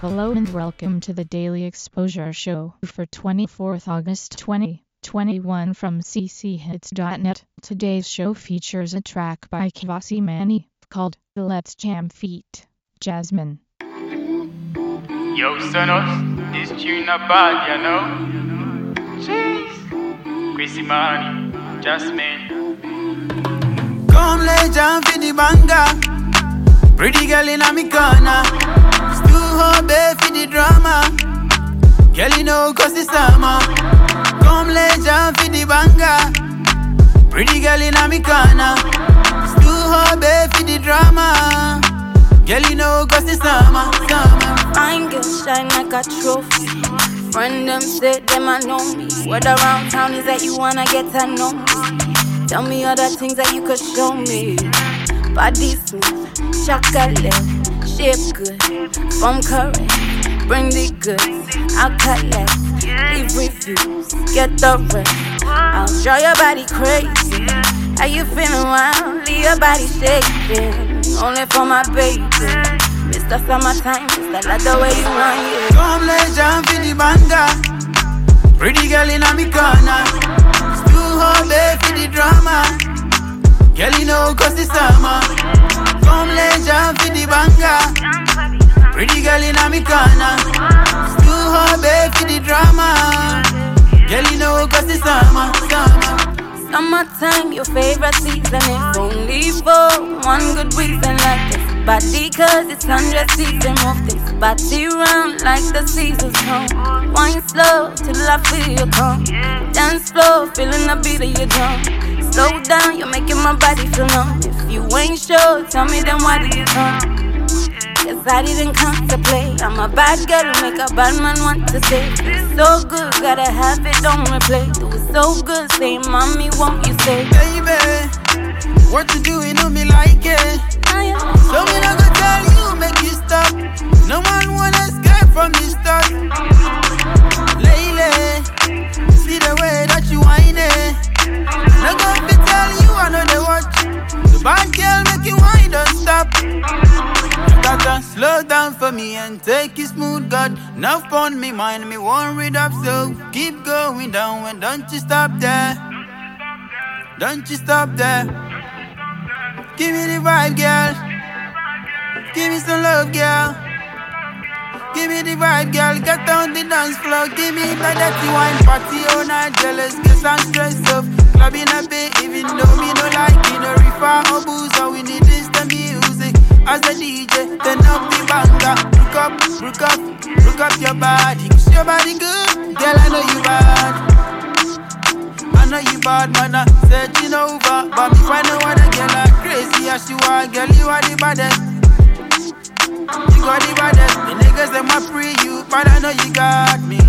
Hello and welcome to the Daily Exposure Show for 24th August 2021 from cchits.net. Today's show features a track by Kvasi Mani called Let's Jam Feet. Jasmine. Yo, Sonos, this tune not bad, you know? Jeez. Chrissy Money, Jasmine. Come lay down for the banger. Pretty girl in a me corner. Bed for the drama. Girl, you know, cause it's summer. Come lay down for the banger. Pretty girl in a corner. Still bed for the drama. Girl, you know, cause it's summer, summer. Fine girl shine like a trophy. Friend them say them I know me. Word around town is that you wanna get to know me. Tell me other things that you could show me. Body smooth, chocolate, shape good, from current, Bring the goods, I'll collect. Leave reviews, get the rest. I'll draw your body crazy. How you feeling wild? Leave your body shaking. Only for my baby. Mr. Summertime, Mr. Like the way you want it. Come lay down for the banger. Pretty girl in a me corner. Still home bed for the drama. Girl, you know, cause it's summer. Pretty girl in a me corner. Still home bed for the drama. Girl, you know, cause it's summer, summer. Summertime, your favorite season is only for one good reason like this. Body cause it's hundred season move this body round like the seasons come. Wine slow till I feel you come. Dance floor, feeling the beat of your drum. Slow down, you're making my body feel numb. If you ain't sure, tell me then why do you come? Cause I didn't come to play. I'm a bad girl who make a bad man want to say. It's so good, gotta have it, don't replay. It so good, say, mommy, won't you say? Baby, what you do, you know me like it. Oh, so me not gonna tell you, make you stop. No one wanna escape from this stuff. You slow down for me and take it smooth, God. Enough on me, mind me, won't read up, so keep going down and don't you stop there. Don't you stop there. Give me the vibe, girl. Give me some love, girl. Give me the vibe, girl. Get on the dance floor. Give me the dirty wine party. Oh, not jealous, cause I'm stressed up. Clubbing a even though me no like it. No reefer or booze, all we need. As a DJ, turn up the banger. Look up, look up, look up your body. Cause your body good, girl. I know you bad. I know you bad, man. I'm searching over. But me find no other girl like crazy as you are, girl. You are the baddest. You got the baddest. The niggas them a free you, but I know you got me.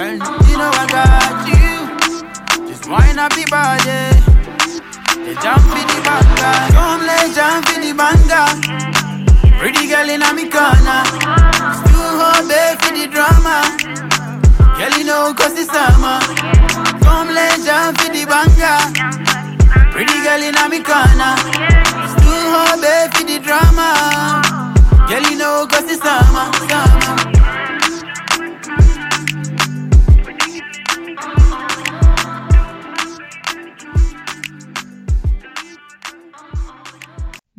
And you know I got you. Just wind up the body. They jump for the banger. Come lay jump for the banger. Pretty girl in a me corner. Still home bed for the drama. Girl, you know, cause it's summer. Come lay down for the banger. Pretty girl in a me corner.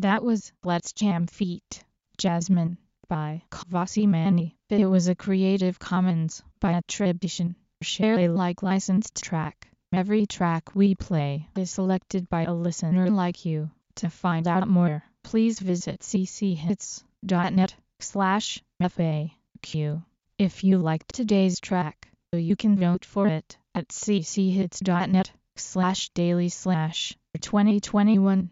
That was Let's Jam Feet. Jasmine by Kvasi Mani. It was a Creative Commons by attribution. Share Alike licensed track. Every track we play is selected by a listener like you. To find out more, please visit cchits.net slash FAQ. If you liked today's track, you can vote for it at cchits.net slash daily slash 2021